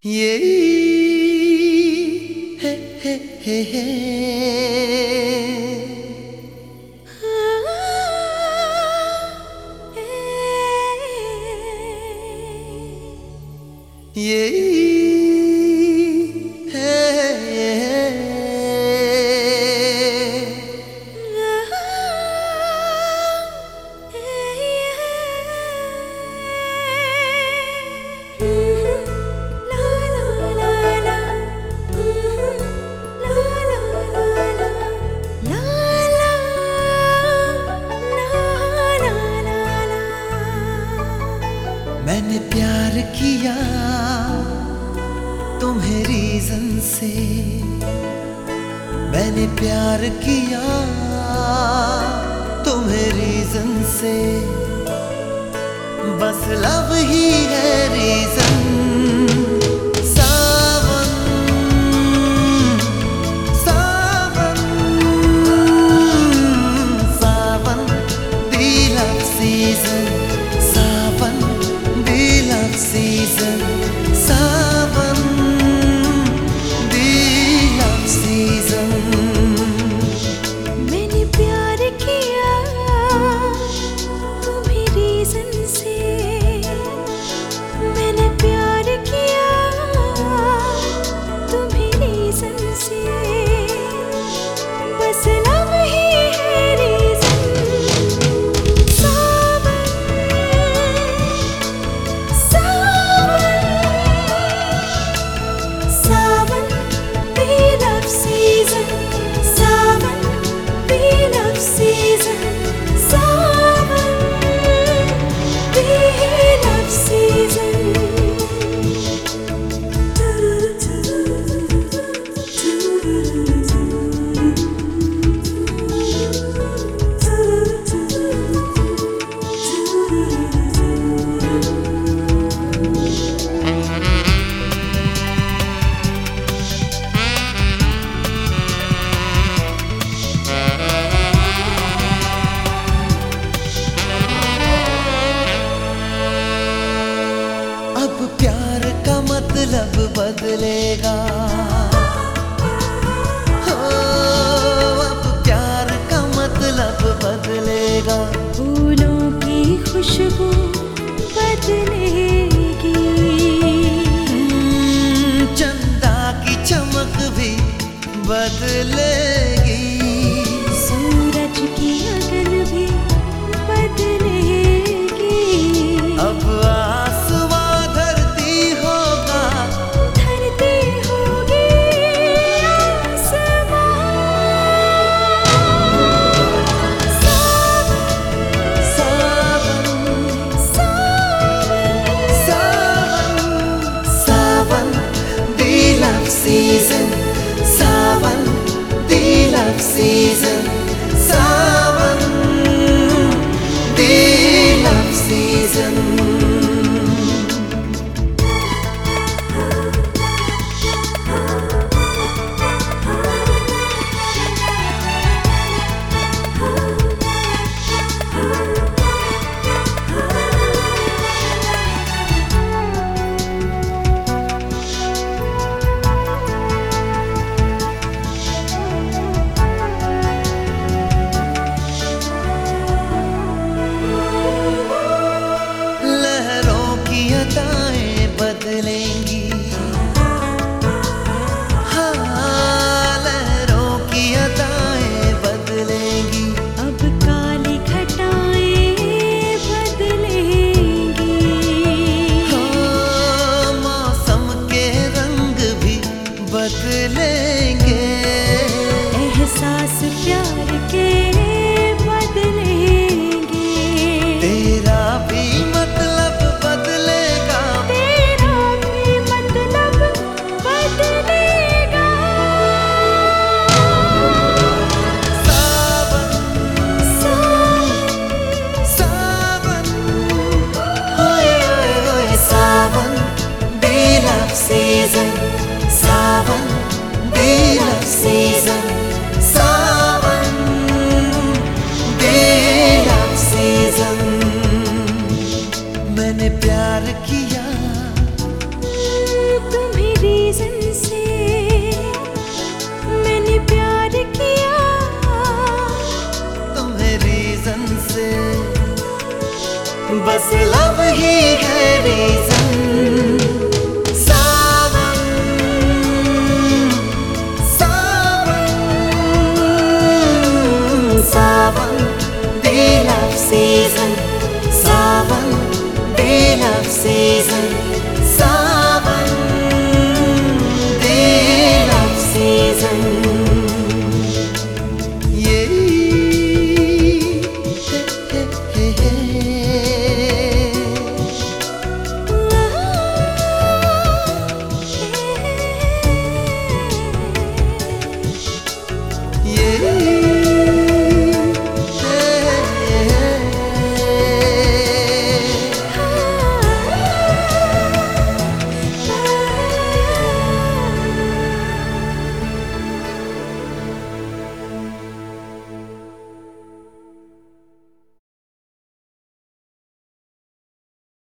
Yeah. Hey, hey, hey, hey. Ah, hey. Yeah. Reason से मैंने प्यार किया। तुम्हें रीजन से बस लव ही है। प्यार का मतलब बदलेगा। की खुशबू बदलेगी। हम्म, चंदा की चमक भी बदले seasons. बदलेंगे। एहसास प्यार के बस लव ही है रीजन